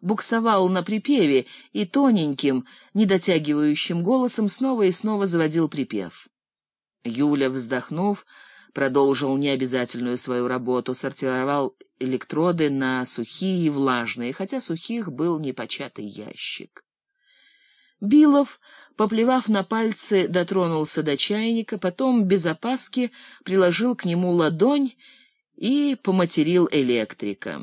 буксовал на припеве и тоненьким, недотягивающим голосом снова и снова заводил припев. Юля, вздохнув, продолжил необязательную свою работу, сортировал электроды на сухие и влажные, хотя сухих был непочатый ящик. Билов, поплевав на пальцы, дотронулся до чайника, потом без опаски приложил к нему ладонь и поматерил электрика.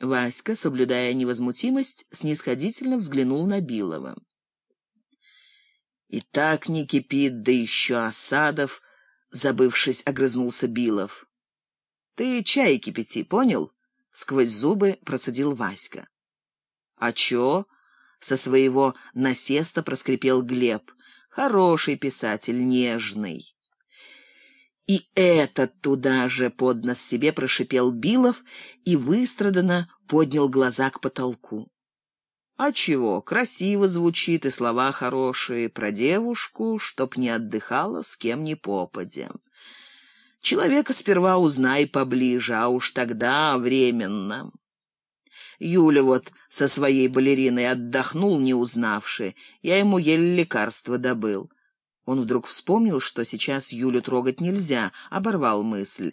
Васька, соблюдая невозмутимость, снисходительно взглянул на Билова. «И так не кипит, да еще осадов!» — забывшись, огрызнулся Билов. «Ты чай кипяти, понял?» — сквозь зубы процедил Васька. «А чё?» — со своего насеста проскрипел Глеб. «Хороший писатель, нежный». И этот туда же под нос себе прошипел Билов и выстраданно поднял глаза к потолку. А чего, красиво звучит, и слова хорошие про девушку, чтоб не отдыхала с кем ни попадя. Человека сперва узнай поближе, а уж тогда временно. Юля вот со своей балериной отдохнул, не узнавши. Я ему еле лекарство добыл. Он вдруг вспомнил, что сейчас Юлю трогать нельзя, оборвал мысль.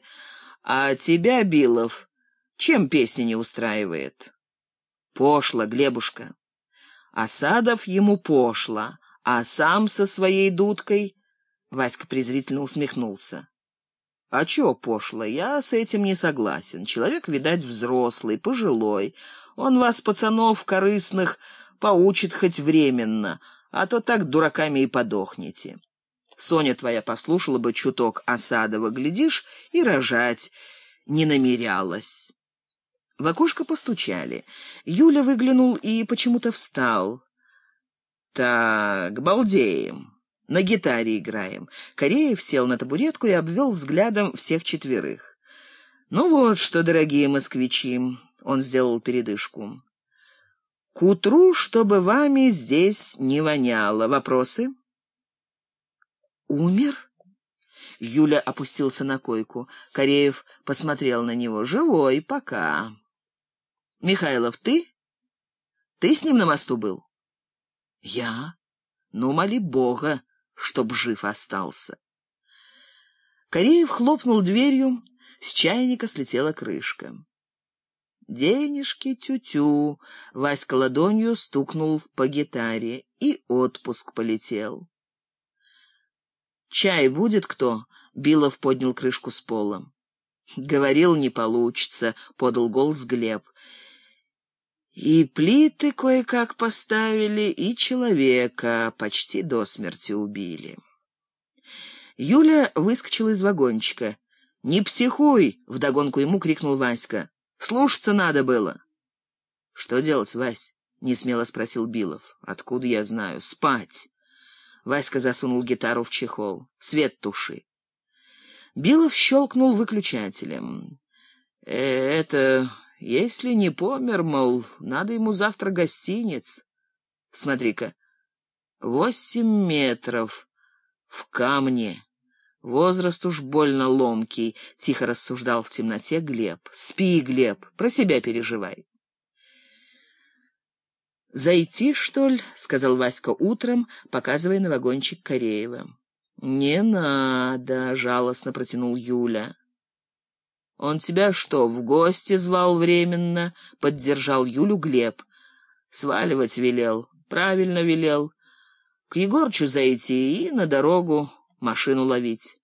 «А тебя, Билов, чем песня не устраивает?» «Пошло, Глебушка». Осадов ему пошло, а сам со своей дудкой... Васька презрительно усмехнулся. «А чё пошло? Я с этим не согласен. Человек, видать, взрослый, пожилой. Он вас, пацанов корыстных, поучит хоть временно, а то так дураками и подохнете. Соня твоя послушала бы чуток Осадова, глядишь, и рожать не намерялась. В окошко постучали. Юля выглянул и почему-то встал. «Так, балдеем. На гитаре играем». Кореев сел на табуретку и обвел взглядом всех четверых. «Ну вот что, дорогие москвичи», — он сделал передышку. «К утру, чтобы вами здесь не воняло. Вопросы?» «Умер?» Юля опустился на койку. Кореев посмотрел на него. «Живой пока». «Михайлов, ты? Ты с ним на мосту был?» «Я? Ну, моли Бога, чтоб жив остался». Кореев хлопнул дверью, с чайника слетела крышка. «Денежки тю-тю», — Васька ладонью стукнул по гитаре, и отпуск полетел. «Чай будет кто?» — Билов поднял крышку с пола. «Говорил, не получится», — подал голос Глеб. «И плиты кое-как поставили, и человека почти до смерти убили». Юля выскочила из вагончика. «Не психуй!» — вдогонку ему крикнул Васька. «Слушаться надо было». «Что делать, Вась?» — несмело спросил Билов. «Откуда я знаю? Спать!» Васька засунул гитару в чехол. «Свет туши». Билов щелкнул выключателем. «Э, «Это... Если не помер, мол, надо ему завтра гостиниц. Смотри-ка, восемь метров в камне. Возраст уж больно ломкий», — тихо рассуждал в темноте Глеб. «Спи, Глеб, про себя переживай». «Зайти, что ли?» — сказал Васька утром, показывая на вагончик Кореева. «Не надо», — жалостно протянул Юля. «Он тебя что, в гости звал временно?» — поддержал Юлю Глеб. «Сваливать велел. Правильно велел. К Егорчу зайти и на дорогу машину ловить».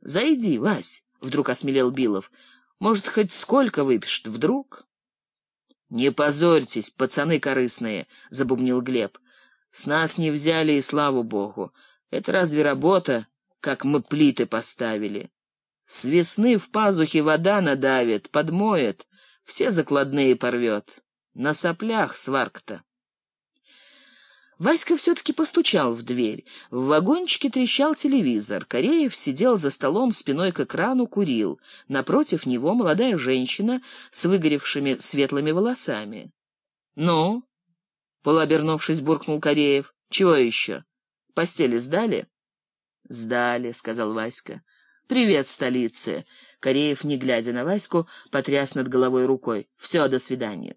«Зайди, Вась», — вдруг осмелел Билов. «Может, хоть сколько выпишет, вдруг?» «Не позорьтесь, пацаны корыстные», — забубнил Глеб. «С нас не взяли, и слава богу. Это разве работа, как мы плиты поставили? С весны в пазухе вода надавит, подмоет, все закладные порвет. На соплях сварк-то». Васька все-таки постучал в дверь. В вагончике трещал телевизор. Кореев сидел за столом спиной к экрану, курил. Напротив него молодая женщина с выгоревшими светлыми волосами. «Ну?» — полуобернувшись, буркнул Кореев. «Чего еще? Постели сдали?» «Сдали», — сказал Васька. «Привет, столице!» Кореев, не глядя на Ваську, потряс над головой рукой. «Все, до свидания».